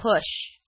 push